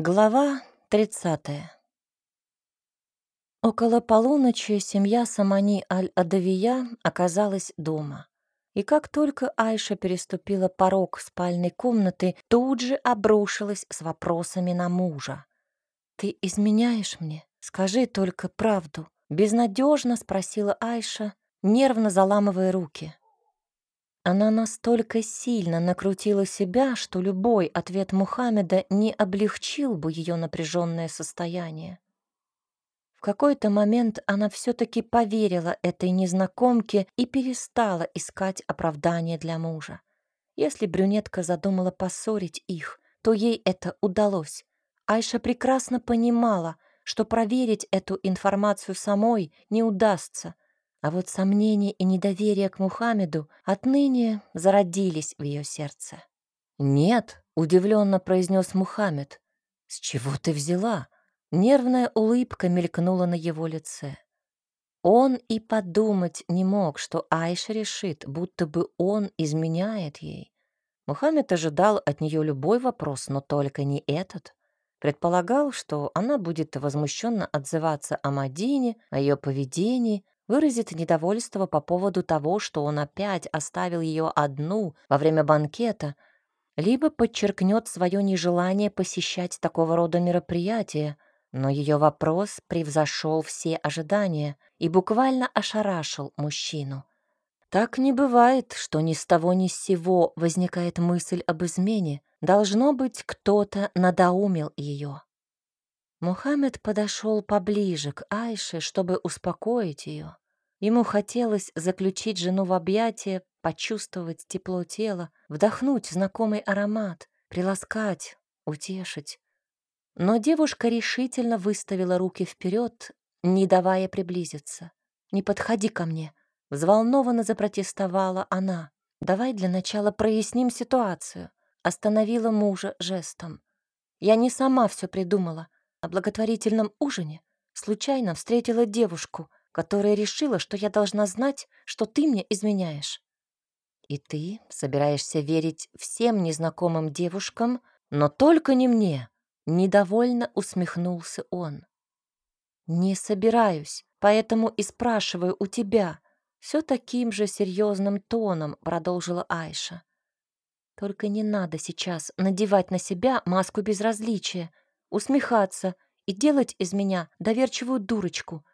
Глава 30. Около полуночи семья Самани Аль-Адавия оказалась дома. И как только Айша переступила порог спальной комнаты, тут же обрушилась с вопросами на мужа. «Ты изменяешь мне? Скажи только правду», — безнадежно спросила Айша, нервно заламывая руки. Она настолько сильно накрутила себя, что любой ответ Мухаммеда не облегчил бы ее напряженное состояние. В какой-то момент она все-таки поверила этой незнакомке и перестала искать оправдание для мужа. Если брюнетка задумала поссорить их, то ей это удалось. Айша прекрасно понимала, что проверить эту информацию самой не удастся — а вот сомнения и недоверие к Мухаммеду отныне зародились в ее сердце. «Нет», — удивленно произнес Мухаммед. «С чего ты взяла?» Нервная улыбка мелькнула на его лице. Он и подумать не мог, что Айша решит, будто бы он изменяет ей. Мухаммед ожидал от нее любой вопрос, но только не этот. Предполагал, что она будет возмущенно отзываться о Мадине, о ее поведении, выразит недовольство по поводу того, что он опять оставил ее одну во время банкета, либо подчеркнет свое нежелание посещать такого рода мероприятия, но ее вопрос превзошел все ожидания и буквально ошарашил мужчину. Так не бывает, что ни с того ни с сего возникает мысль об измене. Должно быть, кто-то надоумил ее. Мухаммед подошел поближе к Айше, чтобы успокоить ее. Ему хотелось заключить жену в объятия, почувствовать тепло тела, вдохнуть знакомый аромат, приласкать, утешить. Но девушка решительно выставила руки вперед, не давая приблизиться. «Не подходи ко мне», — взволнованно запротестовала она. «Давай для начала проясним ситуацию», — остановила мужа жестом. «Я не сама все придумала. Благотворительном ужине случайно встретила девушку, которая решила, что я должна знать, что ты мне изменяешь. И ты собираешься верить всем незнакомым девушкам, но только не мне, недовольно усмехнулся он. Не собираюсь, поэтому и спрашиваю у тебя, все таким же серьезным тоном продолжила Айша. Только не надо сейчас надевать на себя маску безразличия, усмехаться и делать из меня доверчивую дурочку.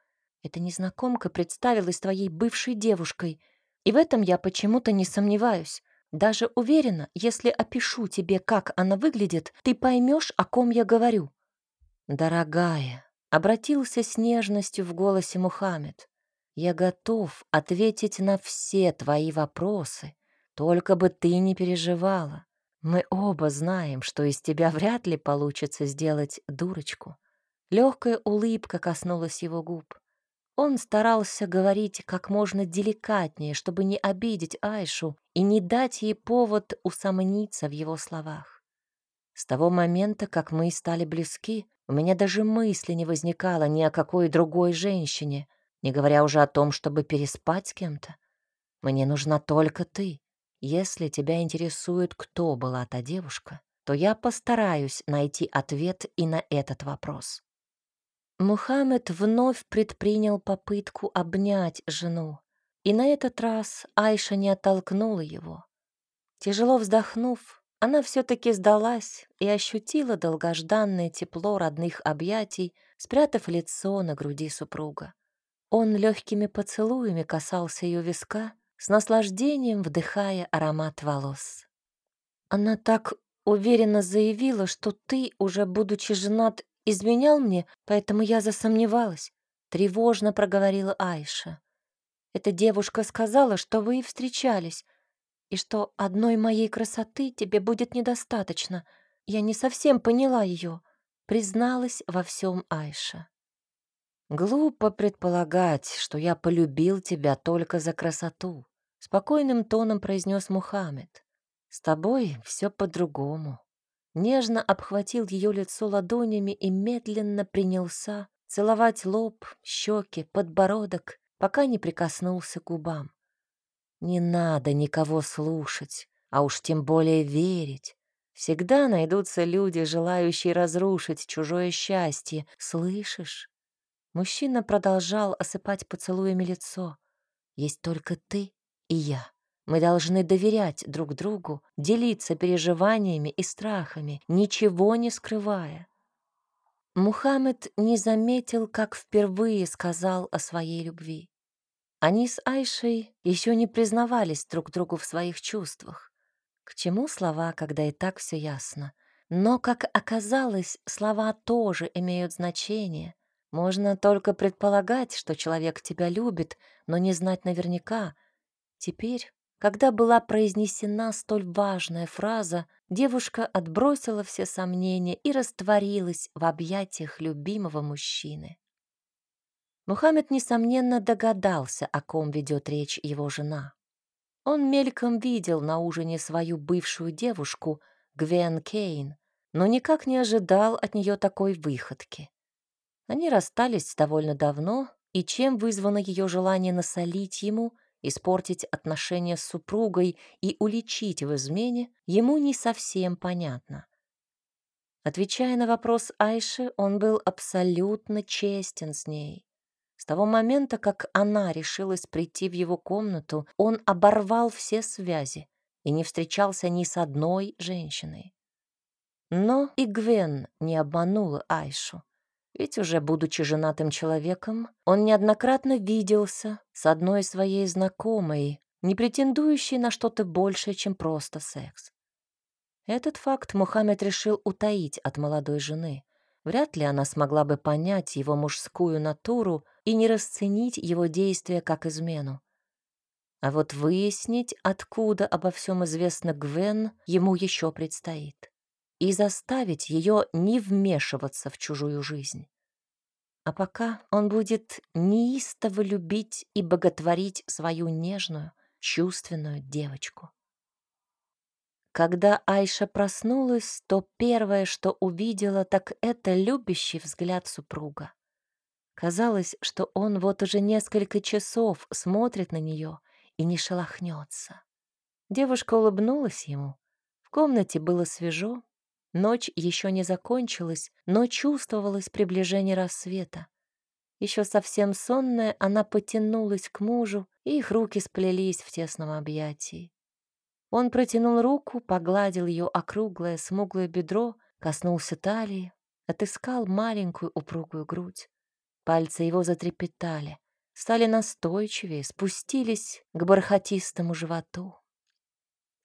Эта незнакомка представилась твоей бывшей девушкой, и в этом я почему-то не сомневаюсь. Даже уверена, если опишу тебе, как она выглядит, ты поймешь, о ком я говорю. Дорогая, обратился с нежностью в голосе Мухаммед. Я готов ответить на все твои вопросы, только бы ты не переживала. Мы оба знаем, что из тебя вряд ли получится сделать дурочку. Легкая улыбка коснулась его губ. Он старался говорить как можно деликатнее, чтобы не обидеть Айшу и не дать ей повод усомниться в его словах. С того момента, как мы стали близки, у меня даже мысли не возникало ни о какой другой женщине, не говоря уже о том, чтобы переспать с кем-то. Мне нужна только ты. Если тебя интересует, кто была та девушка, то я постараюсь найти ответ и на этот вопрос. Мухаммед вновь предпринял попытку обнять жену, и на этот раз Айша не оттолкнула его. Тяжело вздохнув, она все-таки сдалась и ощутила долгожданное тепло родных объятий, спрятав лицо на груди супруга. Он легкими поцелуями касался ее виска, с наслаждением вдыхая аромат волос. Она так уверенно заявила, что ты, уже будучи женат, изменял мне, поэтому я засомневалась. Тревожно проговорила Айша. Эта девушка сказала, что вы встречались, и что одной моей красоты тебе будет недостаточно. Я не совсем поняла ее, призналась во всем Айша. Глупо предполагать, что я полюбил тебя только за красоту, спокойным тоном произнес Мухаммед. С тобой все по-другому нежно обхватил ее лицо ладонями и медленно принялся целовать лоб, щеки, подбородок, пока не прикоснулся к губам. Не надо никого слушать, а уж тем более верить. Всегда найдутся люди, желающие разрушить чужое счастье. Слышишь? Мужчина продолжал осыпать поцелуями лицо. Есть только ты и я. Мы должны доверять друг другу, делиться переживаниями и страхами, ничего не скрывая. Мухаммед не заметил, как впервые сказал о своей любви. Они с Айшей еще не признавались друг другу в своих чувствах. К чему слова, когда и так все ясно? Но, как оказалось, слова тоже имеют значение. Можно только предполагать, что человек тебя любит, но не знать наверняка. Теперь, когда была произнесена столь важная фраза, девушка отбросила все сомнения и растворилась в объятиях любимого мужчины. Мухаммед, несомненно, догадался, о ком ведет речь его жена. Он мельком видел на ужине свою бывшую девушку, Гвен Кейн, но никак не ожидал от нее такой выходки. Они расстались довольно давно, и чем вызвано ее желание насолить ему, испортить отношения с супругой и уличить в измене, ему не совсем понятно. Отвечая на вопрос Айши, он был абсолютно честен с ней. С того момента, как она решилась прийти в его комнату, он оборвал все связи и не встречался ни с одной женщиной. Но и Гвен не обманула Айшу. Ведь уже будучи женатым человеком, он неоднократно виделся с одной своей знакомой, не претендующей на что-то большее, чем просто секс. Этот факт Мухаммед решил утаить от молодой жены. Вряд ли она смогла бы понять его мужскую натуру и не расценить его действия как измену. А вот выяснить, откуда обо всем известно Гвен, ему еще предстоит. И заставить ее не вмешиваться в чужую жизнь. А пока он будет неистово любить и боготворить свою нежную, чувственную девочку. Когда Айша проснулась, то первое, что увидела, так это любящий взгляд супруга. Казалось, что он вот уже несколько часов смотрит на нее и не шелохнется. Девушка улыбнулась ему. В комнате было свежо, ночь еще не закончилась, но чувствовалось приближение рассвета. Еще совсем сонная, она потянулась к мужу, и их руки сплелись в тесном объятии. Он протянул руку, погладил ее округлое, смуглое бедро, коснулся талии, отыскал маленькую упругую грудь. Пальцы его затрепетали, стали настойчивее, спустились к бархатистому животу.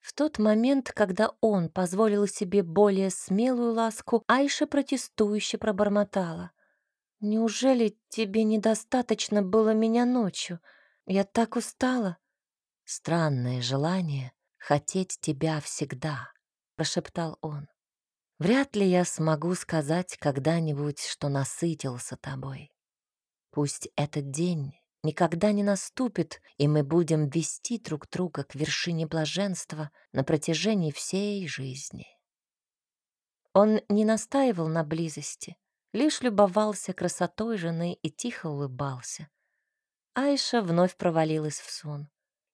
В тот момент, когда он позволил себе более смелую ласку, Айша протестующе пробормотала. «Неужели тебе недостаточно было меня ночью? Я так устала». Странное желание хотеть тебя всегда», — прошептал он. «Вряд ли я смогу сказать когда-нибудь, что насытился тобой. Пусть этот день никогда не наступит, и мы будем вести друг друга к вершине блаженства на протяжении всей жизни». Он не настаивал на близости, лишь любовался красотой жены и тихо улыбался. Айша вновь провалилась в сон.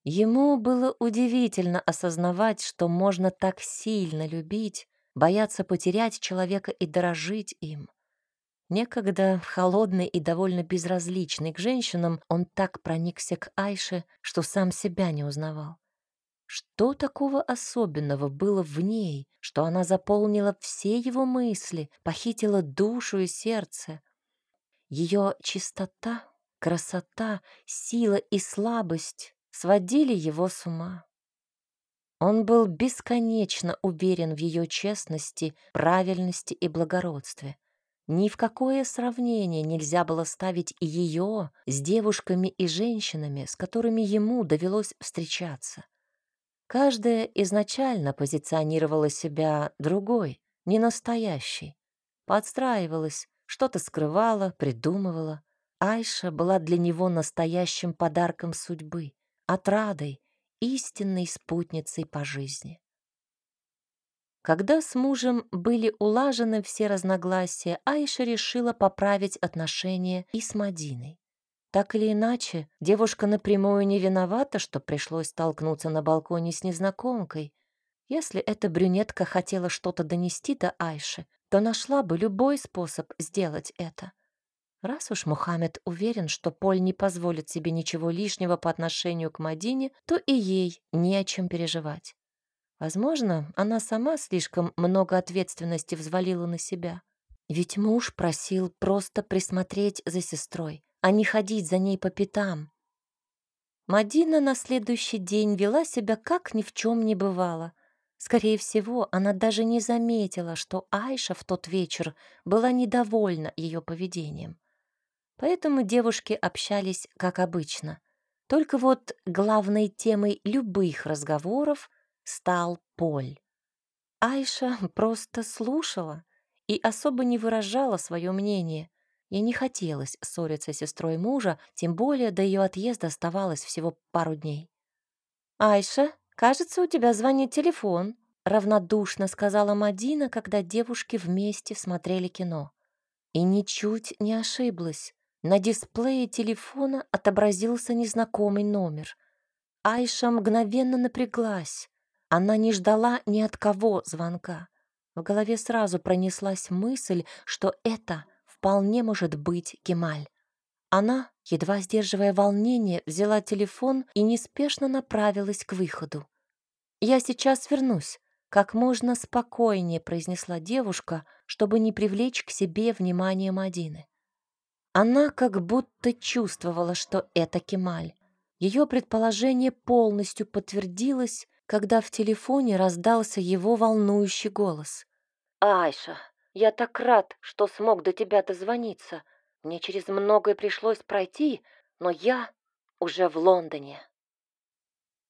Ему было удивительно осознавать, что можно так сильно любить, бояться потерять человека и дорожить им. Некогда холодный и довольно безразличный к женщинам, он так проникся к Айше, что сам себя не узнавал. Что такого особенного было в ней, что она заполнила все его мысли, похитила душу и сердце? Ее чистота, красота, сила и слабость сводили его с ума. Он был бесконечно уверен в ее честности, правильности и благородстве. Ни в какое сравнение нельзя было ставить ее с девушками и женщинами, с которыми ему довелось встречаться. Каждая изначально позиционировала себя другой, не настоящей, подстраивалась, что-то скрывала, придумывала. Айша была для него настоящим подарком судьбы отрадой, истинной спутницей по жизни. Когда с мужем были улажены все разногласия, Айша решила поправить отношения и с Мадиной. Так или иначе, девушка напрямую не виновата, что пришлось столкнуться на балконе с незнакомкой. Если эта брюнетка хотела что-то донести до Айши, то нашла бы любой способ сделать это. Раз уж Мухаммед уверен, что Поль не позволит себе ничего лишнего по отношению к Мадине, то и ей не о чем переживать. Возможно, она сама слишком много ответственности взвалила на себя. Ведь муж просил просто присмотреть за сестрой, а не ходить за ней по пятам. Мадина на следующий день вела себя как ни в чем не бывало. Скорее всего, она даже не заметила, что Айша в тот вечер была недовольна ее поведением. Поэтому девушки общались как обычно. Только вот главной темой любых разговоров стал Поль. Айша просто слушала и особо не выражала свое мнение. Ей не хотелось ссориться с сестрой мужа, тем более до ее отъезда оставалось всего пару дней. «Айша, кажется, у тебя звонит телефон», — равнодушно сказала Мадина, когда девушки вместе смотрели кино. И ничуть не ошиблась. На дисплее телефона отобразился незнакомый номер. Айша мгновенно напряглась. Она не ждала ни от кого звонка. В голове сразу пронеслась мысль, что это вполне может быть Кемаль. Она, едва сдерживая волнение, взяла телефон и неспешно направилась к выходу. «Я сейчас вернусь», — как можно спокойнее произнесла девушка, чтобы не привлечь к себе внимание Мадины. Она как будто чувствовала, что это Кемаль. Ее предположение полностью подтвердилось, когда в телефоне раздался его волнующий голос. «Айша, я так рад, что смог до тебя дозвониться. Мне через многое пришлось пройти, но я уже в Лондоне».